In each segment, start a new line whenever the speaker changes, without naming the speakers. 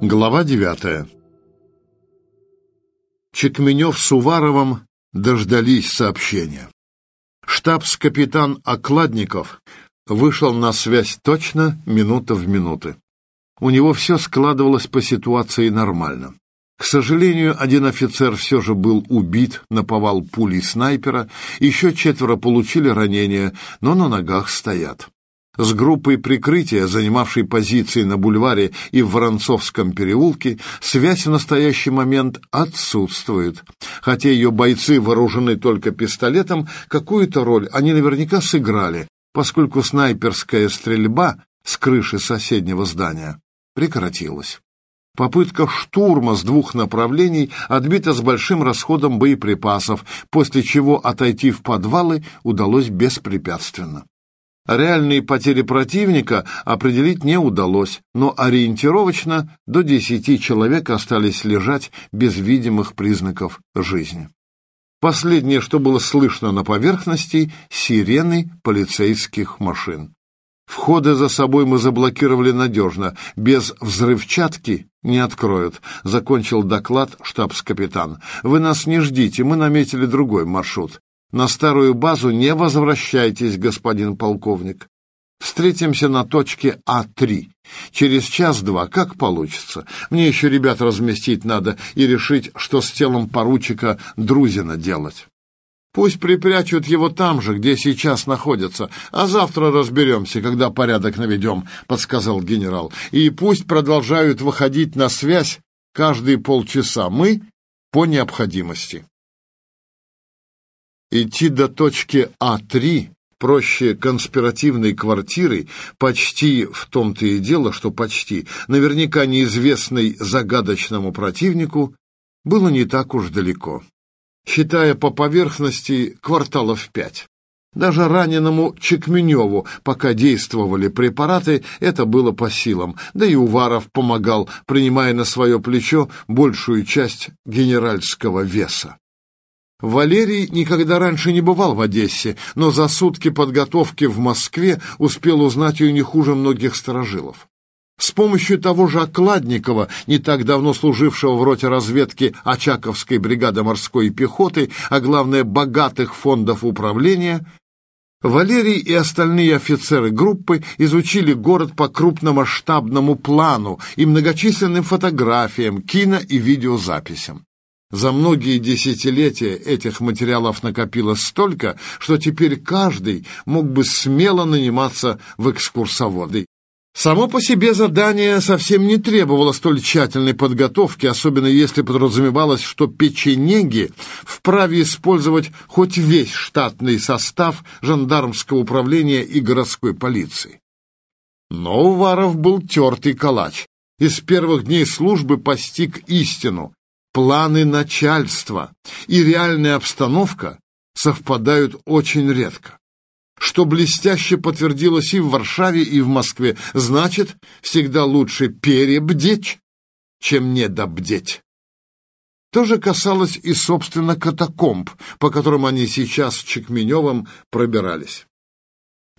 Глава девятая. Чекменев с Уваровым дождались сообщения. Штабс-капитан Окладников вышел на связь точно минута в минуты. У него все складывалось по ситуации нормально. К сожалению, один офицер все же был убит, наповал пулей снайпера, еще четверо получили ранения, но на ногах стоят с группой прикрытия, занимавшей позиции на бульваре и в Воронцовском переулке, связь в настоящий момент отсутствует. Хотя ее бойцы вооружены только пистолетом, какую-то роль они наверняка сыграли, поскольку снайперская стрельба с крыши соседнего здания прекратилась. Попытка штурма с двух направлений отбита с большим расходом боеприпасов, после чего отойти в подвалы удалось беспрепятственно. Реальные потери противника определить не удалось, но ориентировочно до десяти человек остались лежать без видимых признаков жизни. Последнее, что было слышно на поверхности — сирены полицейских машин. Входы за собой мы заблокировали надежно, без взрывчатки не откроют, закончил доклад штабс-капитан. Вы нас не ждите, мы наметили другой маршрут. На старую базу не возвращайтесь, господин полковник. Встретимся на точке А3. Через час-два, как получится. Мне еще ребят разместить надо и решить, что с телом поручика Друзина делать. Пусть припрячут его там же, где сейчас находится, а завтра разберемся, когда порядок наведем, — подсказал генерал. И пусть продолжают выходить на связь каждые полчаса. Мы по необходимости. Идти до точки А3 проще конспиративной квартиры, почти в том-то и дело, что почти, наверняка неизвестной загадочному противнику, было не так уж далеко. Считая по поверхности кварталов пять. Даже раненому Чекменеву, пока действовали препараты, это было по силам, да и Уваров помогал, принимая на свое плечо большую часть генеральского веса. Валерий никогда раньше не бывал в Одессе, но за сутки подготовки в Москве успел узнать ее не хуже многих сторожилов. С помощью того же Окладникова, не так давно служившего в роте разведки Очаковской бригады морской пехоты, а главное богатых фондов управления, Валерий и остальные офицеры группы изучили город по крупномасштабному плану и многочисленным фотографиям, кино и видеозаписям. За многие десятилетия этих материалов накопилось столько, что теперь каждый мог бы смело наниматься в экскурсоводы. Само по себе задание совсем не требовало столь тщательной подготовки, особенно если подразумевалось, что печенеги вправе использовать хоть весь штатный состав жандармского управления и городской полиции. Но Уваров был тертый калач. Из первых дней службы постиг истину планы начальства и реальная обстановка совпадают очень редко. Что блестяще подтвердилось и в Варшаве, и в Москве, значит, всегда лучше перебдеть, чем недобдеть. То же касалось и, собственно, катакомб, по которым они сейчас с Чекменевым пробирались.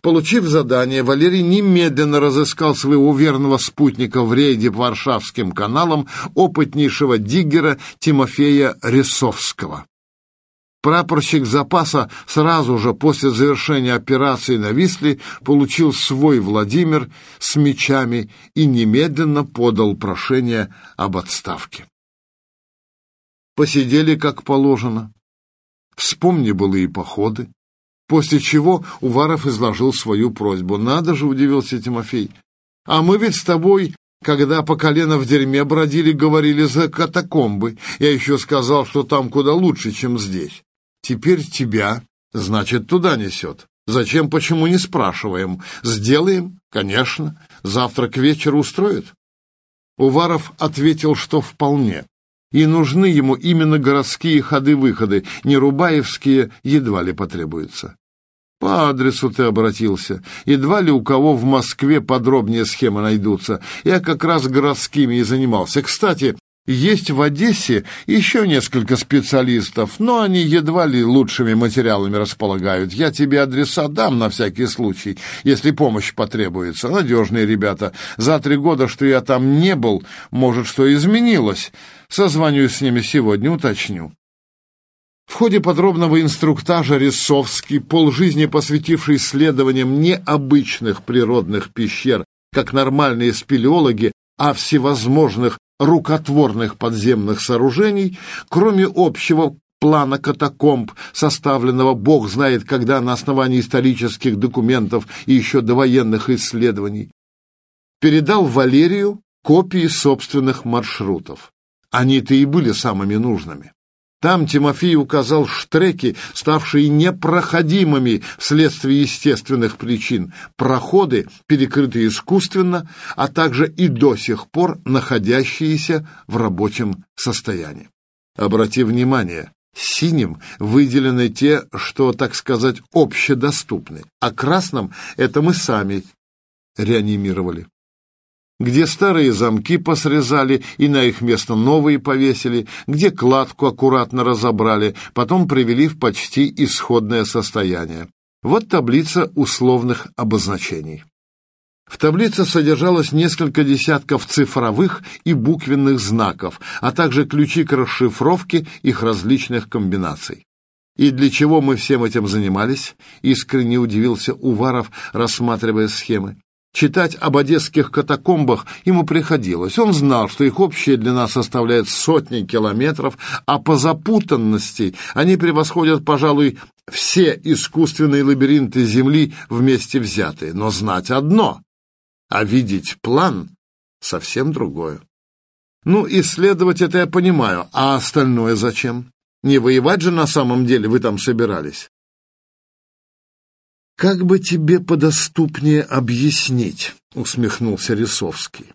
Получив задание, Валерий немедленно разыскал своего верного спутника в рейде по Варшавским каналам, опытнейшего диггера Тимофея Рисовского. Прапорщик запаса сразу же после завершения операции на Висле получил свой Владимир с мечами и немедленно подал прошение об отставке. Посидели как положено. Вспомни былые походы, После чего Уваров изложил свою просьбу. «Надо же!» — удивился Тимофей. «А мы ведь с тобой, когда по колено в дерьме бродили, говорили за катакомбы. Я еще сказал, что там куда лучше, чем здесь. Теперь тебя, значит, туда несет. Зачем, почему не спрашиваем? Сделаем? Конечно. Завтра к вечеру устроит?» Уваров ответил, что вполне. И нужны ему именно городские ходы-выходы, не рубаевские едва ли потребуются. По адресу ты обратился. Едва ли у кого в Москве подробнее схемы найдутся. Я как раз городскими и занимался. Кстати, Есть в Одессе еще несколько специалистов, но они едва ли лучшими материалами располагают. Я тебе адреса дам на всякий случай, если помощь потребуется. Надежные ребята. За три года, что я там не был, может, что изменилось. Созвонюсь с ними сегодня, уточню. В ходе подробного инструктажа Рисовский, полжизни посвятивший исследованиям необычных природных пещер, как нормальные спелеологи, а всевозможных рукотворных подземных сооружений, кроме общего плана катакомб, составленного бог знает когда на основании исторических документов и еще довоенных исследований, передал Валерию копии собственных маршрутов. Они-то и были самыми нужными. Там Тимофей указал штреки, ставшие непроходимыми вследствие естественных причин, проходы, перекрытые искусственно, а также и до сих пор находящиеся в рабочем состоянии. Обрати внимание, синим выделены те, что, так сказать, общедоступны, а красным это мы сами реанимировали где старые замки посрезали и на их место новые повесили, где кладку аккуратно разобрали, потом привели в почти исходное состояние. Вот таблица условных обозначений. В таблице содержалось несколько десятков цифровых и буквенных знаков, а также ключи к расшифровке их различных комбинаций. «И для чего мы всем этим занимались?» — искренне удивился Уваров, рассматривая схемы. Читать об одесских катакомбах ему приходилось. Он знал, что их общая длина составляет сотни километров, а по запутанности они превосходят, пожалуй, все искусственные лабиринты Земли вместе взятые. Но знать одно, а видеть план — совсем другое. Ну, исследовать это я понимаю, а остальное зачем? Не воевать же на самом деле вы там собирались. «Как бы тебе подоступнее объяснить?» — усмехнулся Рисовский.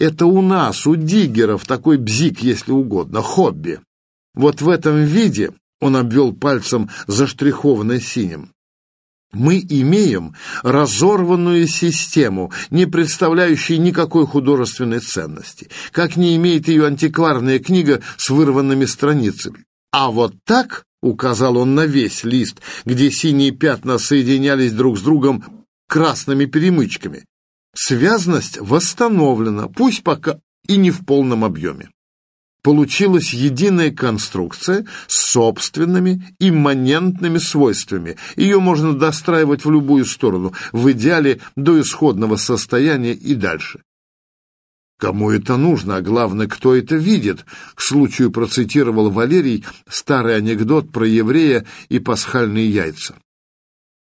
«Это у нас, у диггеров, такой бзик, если угодно, хобби. Вот в этом виде, — он обвел пальцем заштрихованное синим, — мы имеем разорванную систему, не представляющую никакой художественной ценности, как не имеет ее антикварная книга с вырванными страницами. А вот так указал он на весь лист, где синие пятна соединялись друг с другом красными перемычками. Связность восстановлена, пусть пока и не в полном объеме. Получилась единая конструкция с собственными имманентными свойствами. Ее можно достраивать в любую сторону, в идеале до исходного состояния и дальше. Кому это нужно, а главное, кто это видит? К случаю процитировал Валерий старый анекдот про еврея и пасхальные яйца.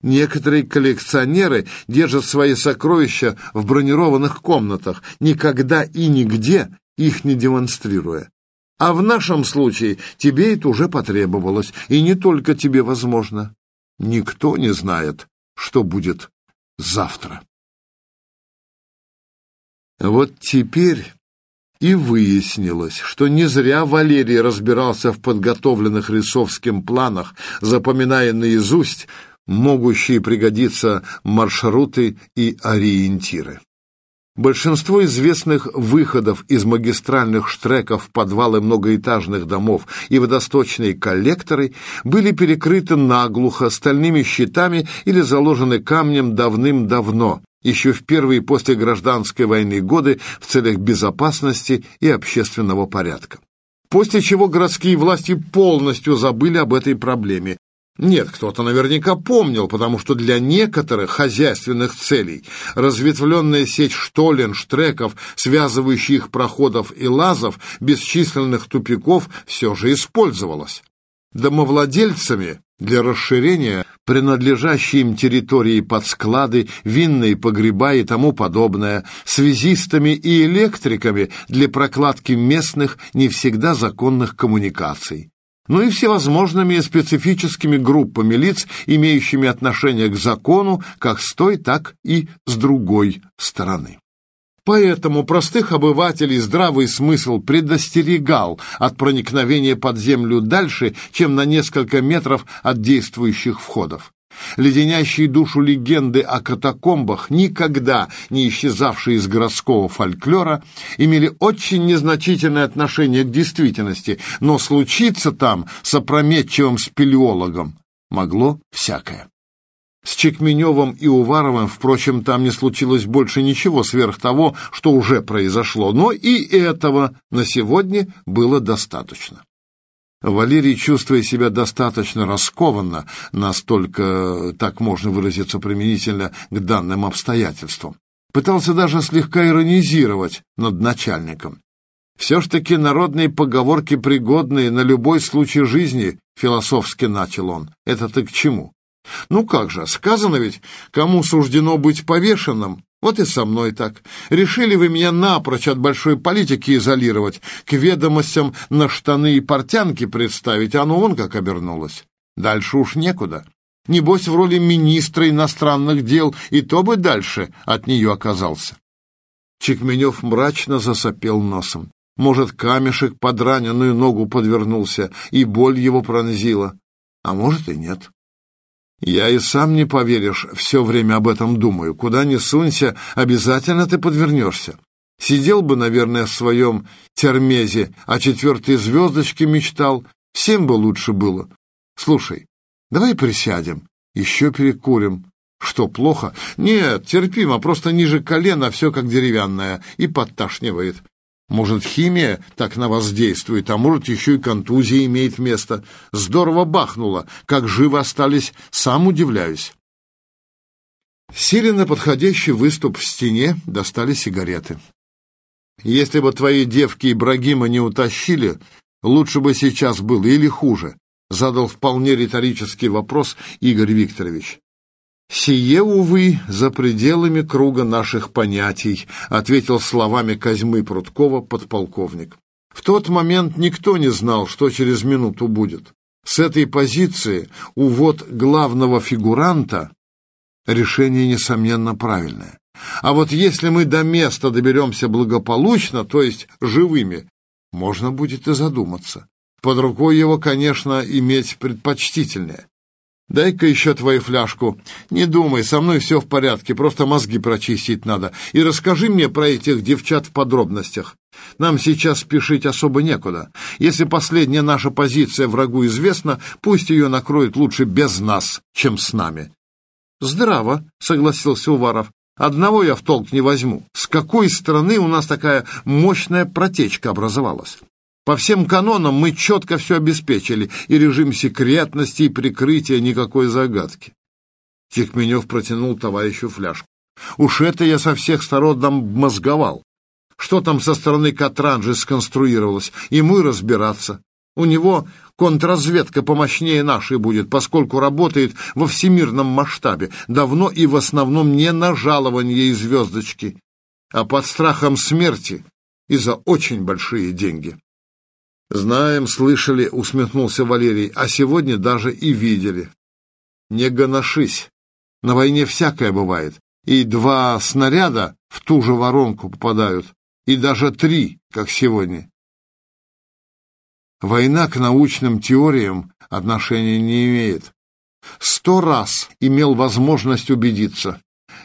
Некоторые коллекционеры держат свои сокровища в бронированных комнатах, никогда и нигде их не демонстрируя. А в нашем случае тебе это уже потребовалось, и не только тебе возможно. Никто не знает, что будет завтра. Вот теперь и выяснилось, что не зря Валерий разбирался в подготовленных Рисовским планах, запоминая наизусть могущие пригодиться маршруты и ориентиры. Большинство известных выходов из магистральных штреков в подвалы многоэтажных домов и водосточные коллекторы были перекрыты наглухо стальными щитами или заложены камнем давным-давно, еще в первые после гражданской войны годы в целях безопасности и общественного порядка. После чего городские власти полностью забыли об этой проблеме. Нет, кто-то наверняка помнил, потому что для некоторых хозяйственных целей разветвленная сеть штолен, штреков, связывающих проходов и лазов, бесчисленных тупиков все же использовалась. Домовладельцами для расширения принадлежащие им территории под склады, винные погреба и тому подобное, связистами и электриками для прокладки местных не всегда законных коммуникаций ну и всевозможными специфическими группами лиц, имеющими отношение к закону как с той, так и с другой стороны. Поэтому простых обывателей здравый смысл предостерегал от проникновения под землю дальше, чем на несколько метров от действующих входов. Леденящие душу легенды о катакомбах, никогда не исчезавшие из городского фольклора, имели очень незначительное отношение к действительности, но случиться там с опрометчивым спелеологом могло всякое. С Чекменевым и Уваровым, впрочем, там не случилось больше ничего сверх того, что уже произошло, но и этого на сегодня было достаточно. Валерий, чувствуя себя достаточно раскованно, настолько, так можно выразиться применительно к данным обстоятельствам, пытался даже слегка иронизировать над начальником. Все ж таки народные поговорки пригодные на любой случай жизни, философски начал он. Это ты к чему? Ну как же, сказано ведь, кому суждено быть повешенным, вот и со мной так. Решили вы меня напрочь от большой политики изолировать, к ведомостям на штаны и портянки представить, а ну вон как обернулось. Дальше уж некуда. Небось, в роли министра иностранных дел и то бы дальше от нее оказался. Чекменев мрачно засопел носом. Может, камешек под раненую ногу подвернулся, и боль его пронзила. А может и нет. Я и сам не поверишь, все время об этом думаю. Куда ни сунься, обязательно ты подвернешься. Сидел бы, наверное, в своем термезе, а четвертой звездочке мечтал. Всем бы лучше было. Слушай, давай присядем, еще перекурим. Что, плохо? Нет, терпимо, просто ниже колена все как деревянное и подташнивает. Может, химия так на вас действует, а может, еще и контузия имеет место. Здорово бахнуло. Как живы остались, сам удивляюсь. Сели на подходящий выступ в стене, достали сигареты. Если бы твои девки Ибрагима не утащили, лучше бы сейчас было или хуже, задал вполне риторический вопрос Игорь Викторович. «Сие, увы, за пределами круга наших понятий», — ответил словами Козьмы Прудкова подполковник. В тот момент никто не знал, что через минуту будет. С этой позиции увод главного фигуранта — решение, несомненно, правильное. А вот если мы до места доберемся благополучно, то есть живыми, можно будет и задуматься. Под рукой его, конечно, иметь предпочтительнее. Дай-ка еще твою фляжку. Не думай, со мной все в порядке, просто мозги прочистить надо. И расскажи мне про этих девчат в подробностях. Нам сейчас спешить особо некуда. Если последняя наша позиция врагу известна, пусть ее накроют лучше без нас, чем с нами. Здраво, согласился Уваров. Одного я в толк не возьму. С какой стороны у нас такая мощная протечка образовалась? По всем канонам мы четко все обеспечили, и режим секретности, и прикрытия никакой загадки. Тихменев протянул товарищу фляжку. Уж это я со всех сторон нам мозговал. Что там со стороны Катранжи сконструировалось, ему и разбираться. У него контрразведка помощнее нашей будет, поскольку работает во всемирном масштабе, давно и в основном не на жалование и звездочки, а под страхом смерти и за очень большие деньги. «Знаем, слышали», — усмехнулся Валерий, «а сегодня даже и видели». «Не гоношись. На войне всякое бывает. И два снаряда в ту же воронку попадают, и даже три, как сегодня. Война к научным теориям отношения не имеет. Сто раз имел возможность убедиться.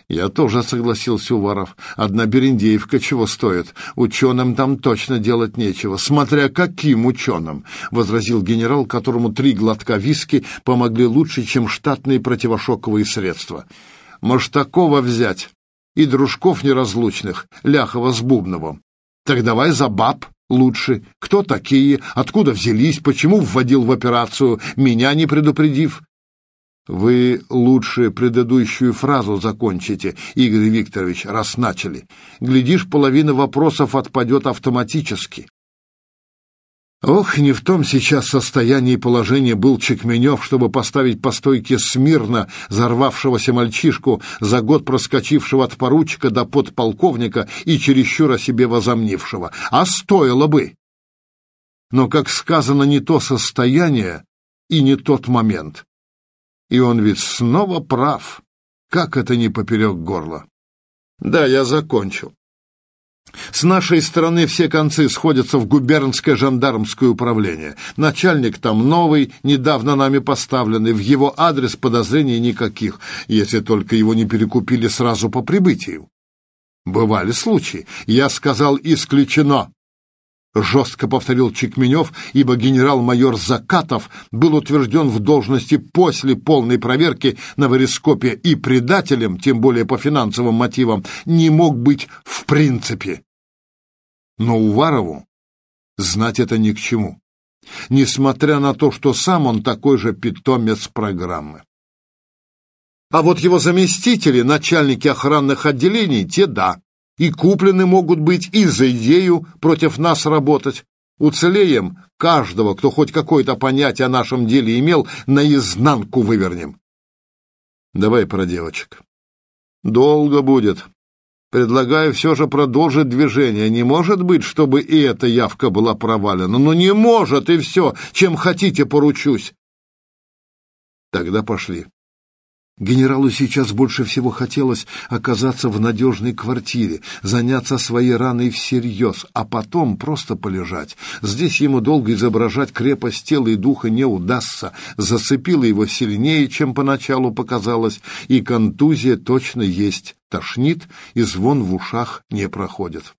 Я тоже согласился, Уваров. Одна Берендеевка чего стоит? Ученым там точно делать нечего. Смотря каким ученым, — возразил генерал, которому три глотка виски помогли лучше, чем штатные противошоковые средства. Маштакова взять и дружков неразлучных, Ляхова с Бубновым. Так давай за баб лучше. Кто такие? Откуда взялись? Почему вводил в операцию, меня не предупредив? Вы лучше предыдущую фразу закончите, Игорь Викторович, раз начали. Глядишь, половина вопросов отпадет автоматически. Ох, не в том сейчас состоянии положения был Чекменев, чтобы поставить по стойке смирно взорвавшегося мальчишку, за год проскочившего от поручика до подполковника и чересчур о себе возомнившего. А стоило бы! Но, как сказано, не то состояние и не тот момент. И он ведь снова прав. Как это не поперек горла? Да, я закончил. С нашей стороны все концы сходятся в губернское жандармское управление. Начальник там новый, недавно нами поставленный, в его адрес подозрений никаких, если только его не перекупили сразу по прибытию. Бывали случаи. Я сказал «исключено». Жестко повторил Чекменев, ибо генерал-майор Закатов был утвержден в должности после полной проверки на варископе и предателем, тем более по финансовым мотивам, не мог быть в принципе. Но Уварову знать это ни к чему, несмотря на то, что сам он такой же питомец программы. А вот его заместители, начальники охранных отделений, те да, и куплены могут быть и за идею против нас работать. Уцелеем каждого, кто хоть какое-то понятие о нашем деле имел, наизнанку вывернем. Давай про девочек. Долго будет. Предлагаю все же продолжить движение. Не может быть, чтобы и эта явка была провалена. Ну не может, и все. Чем хотите, поручусь. Тогда пошли. Генералу сейчас больше всего хотелось оказаться в надежной квартире, заняться своей раной всерьез, а потом просто полежать. Здесь ему долго изображать крепость тела и духа не удастся. Зацепило его сильнее, чем поначалу показалось, и контузия точно есть. Тошнит, и звон в ушах не проходит.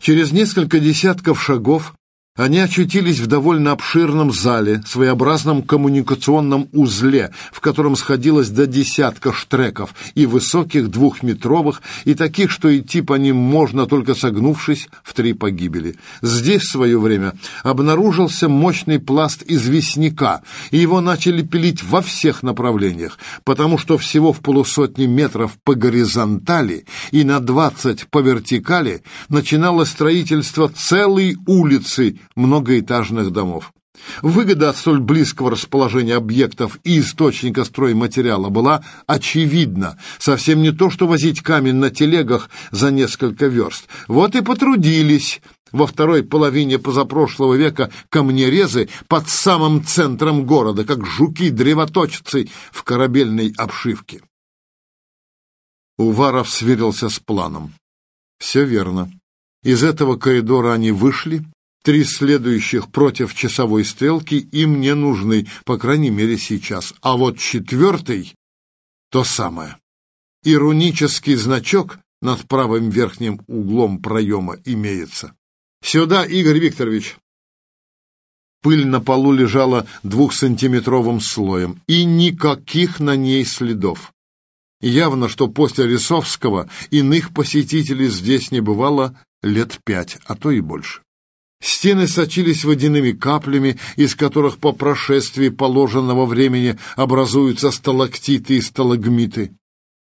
Через несколько десятков шагов они очутились в довольно обширном зале, своеобразном коммуникационном узле, в котором сходилось до десятка штреков, и высоких, двухметровых, и таких, что идти по ним можно, только согнувшись в три погибели. Здесь в свое время обнаружился мощный пласт известняка, и его начали пилить во всех направлениях, потому что всего в полусотни метров по горизонтали и на двадцать по вертикали начиналось строительство целой улицы многоэтажных домов. Выгода от столь близкого расположения объектов и источника стройматериала была очевидна. Совсем не то, что возить камень на телегах за несколько верст. Вот и потрудились во второй половине позапрошлого века камнерезы под самым центром города, как жуки-древоточцы в корабельной обшивке. Уваров сверился с планом. Все верно. Из этого коридора они вышли, Три следующих против часовой стрелки им не нужны, по крайней мере сейчас. А вот четвертый — то самое. Иронический значок над правым верхним углом проема имеется. «Сюда, Игорь Викторович!» Пыль на полу лежала двухсантиметровым слоем, и никаких на ней следов. Явно, что после Рисовского иных посетителей здесь не бывало лет пять, а то и больше. Стены сочились водяными каплями, из которых по прошествии положенного времени образуются сталактиты и сталагмиты.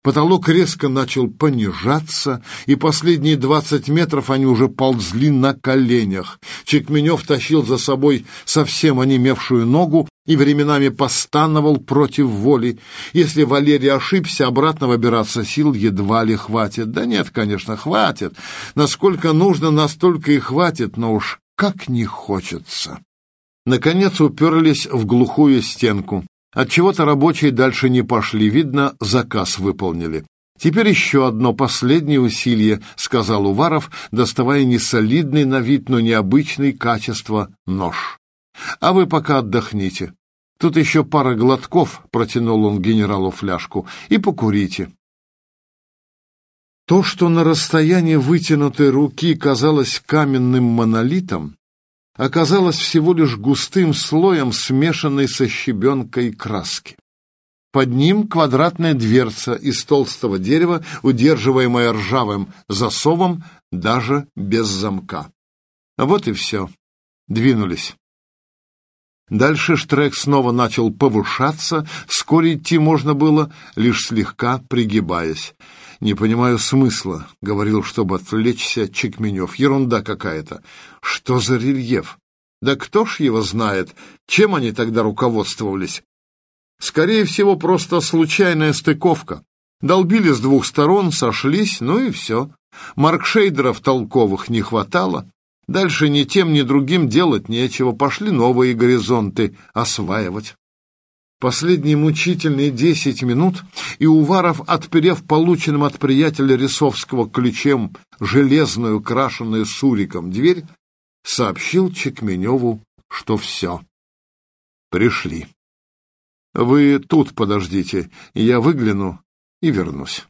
Потолок резко начал понижаться, и последние двадцать метров они уже ползли на коленях. Чекменев тащил за собой совсем онемевшую ногу и временами постановал против воли. Если Валерий ошибся, обратно выбираться сил едва ли хватит. Да нет, конечно, хватит. Насколько нужно, настолько и хватит, но уж как не хочется. Наконец уперлись в глухую стенку. Отчего-то рабочие дальше не пошли, видно, заказ выполнили. «Теперь еще одно последнее усилие», — сказал Уваров, доставая несолидный на вид, но необычный качество нож. «А вы пока отдохните. Тут еще пара глотков», — протянул он генералу фляжку, — «и покурите». То, что на расстоянии вытянутой руки казалось каменным монолитом, оказалось всего лишь густым слоем, смешанной со щебенкой краски. Под ним квадратная дверца из толстого дерева, удерживаемая ржавым засовом, даже без замка. Вот и все. Двинулись. Дальше штрек снова начал повышаться, вскоре идти можно было, лишь слегка пригибаясь. «Не понимаю смысла», — говорил, чтобы отвлечься Чекменев. «Ерунда какая-то. Что за рельеф? Да кто ж его знает? Чем они тогда руководствовались? Скорее всего, просто случайная стыковка. Долбили с двух сторон, сошлись, ну и все. Маркшейдеров толковых не хватало. Дальше ни тем, ни другим делать нечего. Пошли новые горизонты осваивать. Последние мучительные десять минут, и Уваров, отперев полученным от приятеля Рисовского ключем железную, крашенную суриком дверь, сообщил Чекменеву, что все. Пришли. Вы тут подождите, я выгляну и вернусь.